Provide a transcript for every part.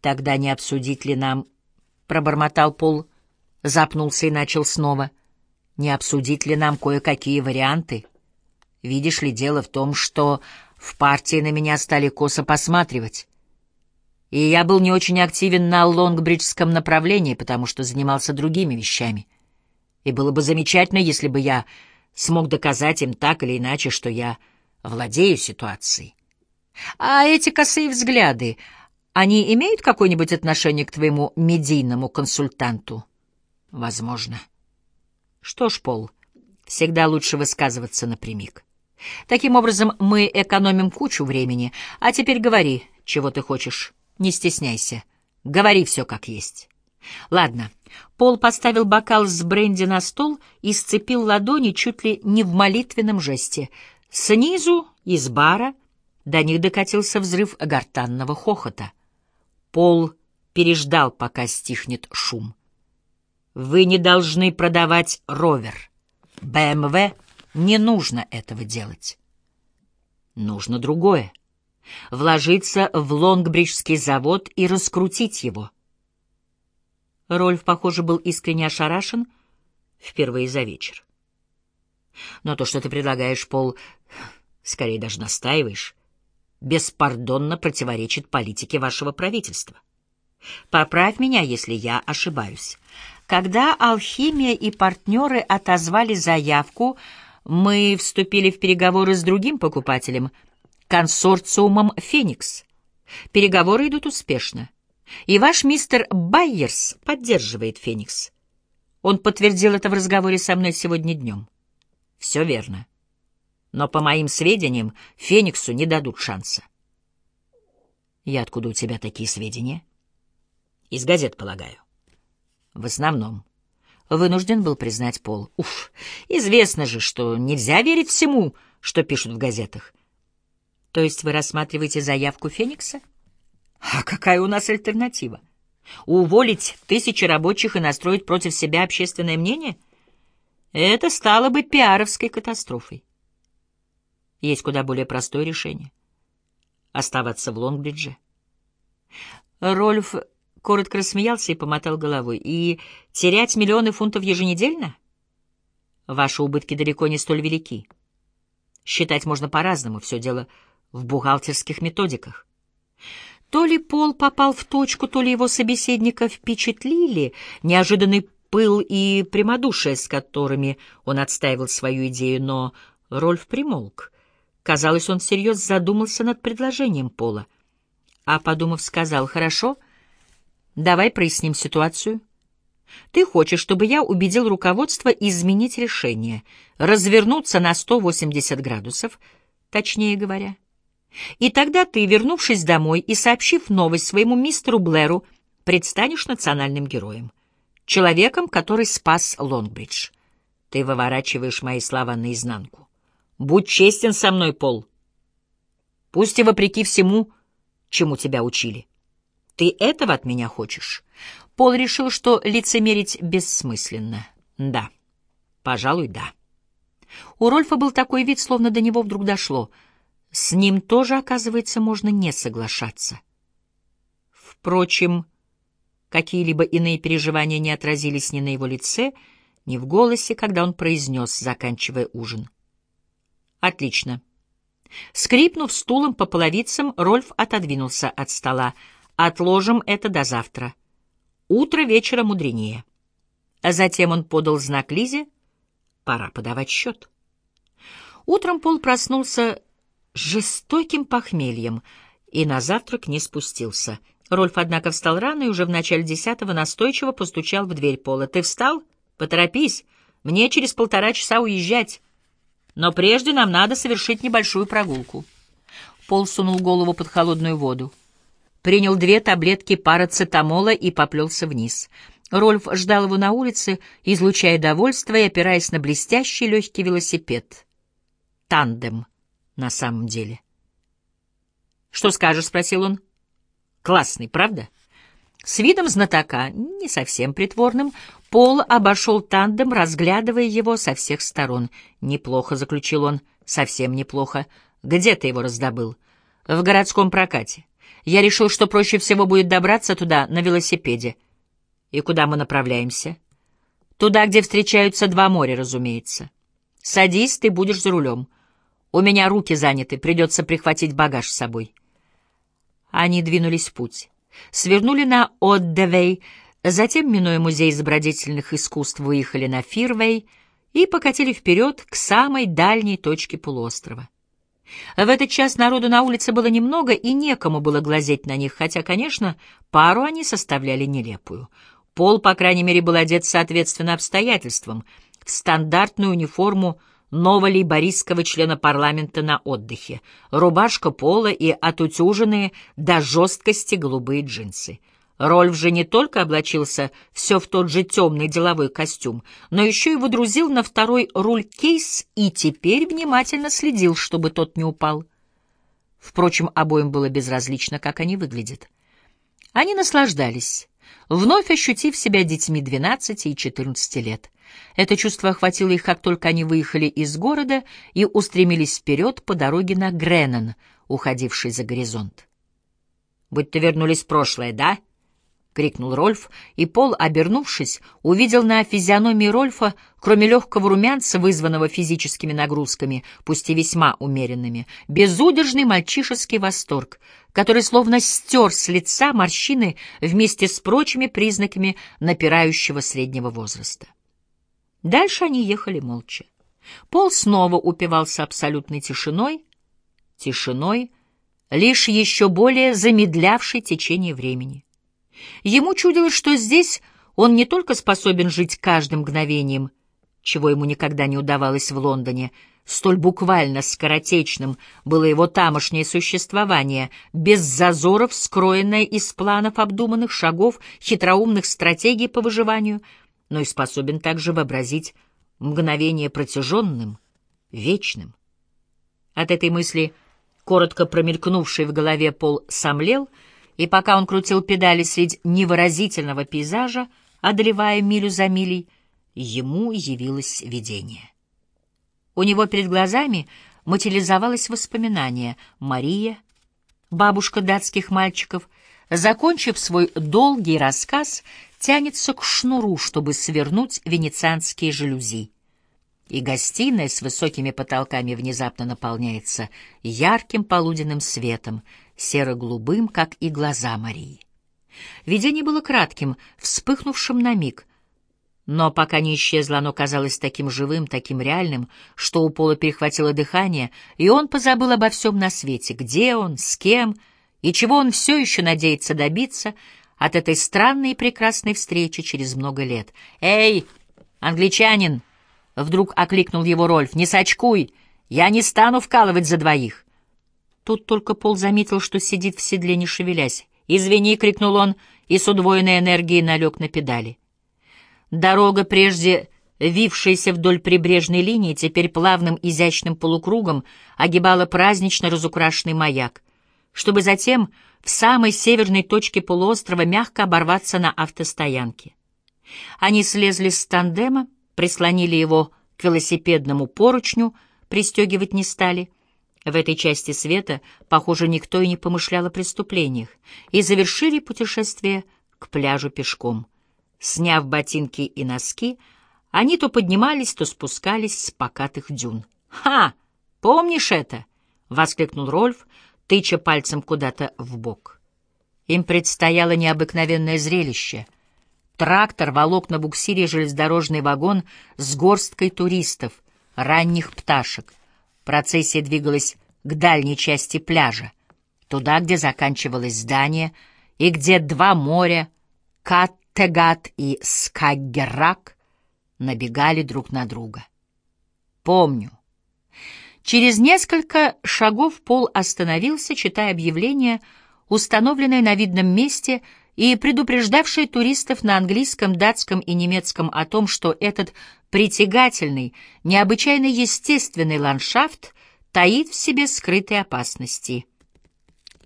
Тогда не обсудить ли нам, — пробормотал Пол, запнулся и начал снова, — не обсудить ли нам кое-какие варианты? Видишь ли, дело в том, что в партии на меня стали косо посматривать. И я был не очень активен на лонгбриджском направлении, потому что занимался другими вещами. И было бы замечательно, если бы я смог доказать им так или иначе, что я владею ситуацией. А эти косые взгляды, они имеют какое-нибудь отношение к твоему медийному консультанту? Возможно. Что ж, Пол, всегда лучше высказываться напрямик. Таким образом, мы экономим кучу времени. А теперь говори, чего ты хочешь. Не стесняйся. Говори все как есть. Ладно. Пол поставил бокал с бренди на стол и сцепил ладони чуть ли не в молитвенном жесте. Снизу, из бара, до них докатился взрыв гортанного хохота. Пол переждал, пока стихнет шум. «Вы не должны продавать ровер. БМВ не нужно этого делать. Нужно другое. Вложиться в Лонгбриджский завод и раскрутить его». Рольф, похоже, был искренне ошарашен впервые за вечер. «Но то, что ты предлагаешь, Пол, скорее даже настаиваешь, беспардонно противоречит политике вашего правительства. Поправь меня, если я ошибаюсь. Когда «Алхимия» и партнеры отозвали заявку, мы вступили в переговоры с другим покупателем, консорциумом «Феникс». Переговоры идут успешно. И ваш мистер Байерс поддерживает «Феникс». Он подтвердил это в разговоре со мной сегодня днем. Все верно. Но, по моим сведениям, Фениксу не дадут шанса. Я откуда у тебя такие сведения? Из газет, полагаю. В основном. Вынужден был признать Пол. Уф, известно же, что нельзя верить всему, что пишут в газетах. То есть вы рассматриваете заявку Феникса? А какая у нас альтернатива? Уволить тысячи рабочих и настроить против себя общественное мнение? Это стало бы пиаровской катастрофой. Есть куда более простое решение — оставаться в Лонгбридже. Рольф коротко рассмеялся и помотал головой. «И терять миллионы фунтов еженедельно? Ваши убытки далеко не столь велики. Считать можно по-разному, все дело в бухгалтерских методиках. То ли Пол попал в точку, то ли его собеседника впечатлили неожиданный пыл и прямодушие, с которыми он отстаивал свою идею, но Рольф примолк. Казалось, он всерьез задумался над предложением Пола. А, подумав, сказал, «Хорошо, давай проясним ситуацию. Ты хочешь, чтобы я убедил руководство изменить решение, развернуться на 180 градусов, точнее говоря. И тогда ты, вернувшись домой и сообщив новость своему мистеру Блэру, предстанешь национальным героем, человеком, который спас Лонгбридж. Ты выворачиваешь мои слова наизнанку. Будь честен со мной, Пол. Пусть и вопреки всему, чему тебя учили. Ты этого от меня хочешь? Пол решил, что лицемерить бессмысленно. Да, пожалуй, да. У Рольфа был такой вид, словно до него вдруг дошло. С ним тоже, оказывается, можно не соглашаться. Впрочем, какие-либо иные переживания не отразились ни на его лице, ни в голосе, когда он произнес, заканчивая ужин. Отлично. Скрипнув стулом по половицам, Рольф отодвинулся от стола. Отложим это до завтра. Утро вечера мудренее. А затем он подал знак Лизе. Пора подавать счет. Утром Пол проснулся жестоким похмельем и на завтрак не спустился. Рольф, однако, встал рано и уже в начале десятого настойчиво постучал в дверь Пола. «Ты встал? Поторопись. Мне через полтора часа уезжать». Но прежде нам надо совершить небольшую прогулку. Пол сунул голову под холодную воду. Принял две таблетки парацетамола и поплелся вниз. Рольф ждал его на улице, излучая довольство и опираясь на блестящий легкий велосипед. Тандем на самом деле. «Что скажешь?» — спросил он. «Классный, правда?» С видом знатока, не совсем притворным, Пол обошел тандем, разглядывая его со всех сторон. «Неплохо», — заключил он, — «совсем неплохо. Где ты его раздобыл?» «В городском прокате. Я решил, что проще всего будет добраться туда на велосипеде. И куда мы направляемся? Туда, где встречаются два моря, разумеется. Садись, ты будешь за рулем. У меня руки заняты, придется прихватить багаж с собой. Они двинулись в путь. Свернули на Отдевей, затем, минуя музей изобразительных искусств, выехали на Фирвей и покатили вперед к самой дальней точке полуострова. В этот час народу на улице было немного, и некому было глазеть на них, хотя, конечно, пару они составляли нелепую. Пол, по крайней мере, был одет соответственно обстоятельствам, в стандартную униформу новолейбористского члена парламента на отдыхе, рубашка пола и отутюженные до жесткости голубые джинсы. Рольф же не только облачился все в тот же темный деловой костюм, но еще и выдрузил на второй руль кейс и теперь внимательно следил, чтобы тот не упал. Впрочем, обоим было безразлично, как они выглядят. Они наслаждались, вновь ощутив себя детьми 12 и 14 лет. Это чувство охватило их, как только они выехали из города и устремились вперед по дороге на Греннон, уходивший за горизонт. «Будь то вернулись в прошлое, да?» — крикнул Рольф, и Пол, обернувшись, увидел на физиономии Рольфа, кроме легкого румянца, вызванного физическими нагрузками, пусть и весьма умеренными, безудержный мальчишеский восторг, который словно стер с лица морщины вместе с прочими признаками напирающего среднего возраста. Дальше они ехали молча. Пол снова упивался абсолютной тишиной, тишиной, лишь еще более замедлявшей течение времени. Ему чудилось, что здесь он не только способен жить каждым мгновением, чего ему никогда не удавалось в Лондоне, столь буквально скоротечным было его тамошнее существование, без зазоров, скроенное из планов обдуманных шагов, хитроумных стратегий по выживанию, но и способен также вообразить мгновение протяженным, вечным. От этой мысли, коротко промелькнувшей в голове, Пол сомлел — и пока он крутил педали среди невыразительного пейзажа, одолевая милю за милей, ему явилось видение. У него перед глазами материализовалось воспоминание. Мария, бабушка датских мальчиков, закончив свой долгий рассказ, тянется к шнуру, чтобы свернуть венецианские жалюзи. И гостиная с высокими потолками внезапно наполняется ярким полуденным светом, серо-голубым, как и глаза Марии. Видение было кратким, вспыхнувшим на миг, но пока не исчезло, оно казалось таким живым, таким реальным, что у Пола перехватило дыхание, и он позабыл обо всем на свете, где он, с кем и чего он все еще надеется добиться от этой странной и прекрасной встречи через много лет. «Эй, англичанин!» Вдруг окликнул его Рольф. «Не сочкуй! Я не стану вкалывать за двоих!» Тут только Пол заметил, что сидит в седле, не шевелясь. «Извини!» — крикнул он и с удвоенной энергией налег на педали. Дорога, прежде вившаяся вдоль прибрежной линии, теперь плавным изящным полукругом огибала празднично разукрашенный маяк, чтобы затем в самой северной точке полуострова мягко оборваться на автостоянке. Они слезли с тандема, прислонили его к велосипедному поручню, пристегивать не стали. В этой части света, похоже, никто и не помышлял о преступлениях, и завершили путешествие к пляжу пешком. Сняв ботинки и носки, они то поднимались, то спускались с покатых дюн. «Ха! Помнишь это?» — воскликнул Рольф, тыча пальцем куда-то в бок. Им предстояло необыкновенное зрелище — Трактор волок на буксире железнодорожный вагон с горсткой туристов, ранних пташек. Процессия двигалась к дальней части пляжа, туда, где заканчивалось здание, и где два моря, Каттегат и Скаггерак, набегали друг на друга. Помню. Через несколько шагов Пол остановился, читая объявление, установленное на видном месте — и предупреждавшие туристов на английском, датском и немецком о том, что этот притягательный, необычайно естественный ландшафт таит в себе скрытые опасности.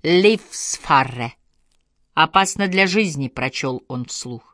«Ливсфарре» — «Опасно для жизни», — прочел он вслух.